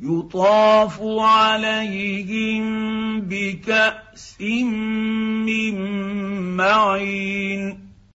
يطاف عليهم بكأس من معين.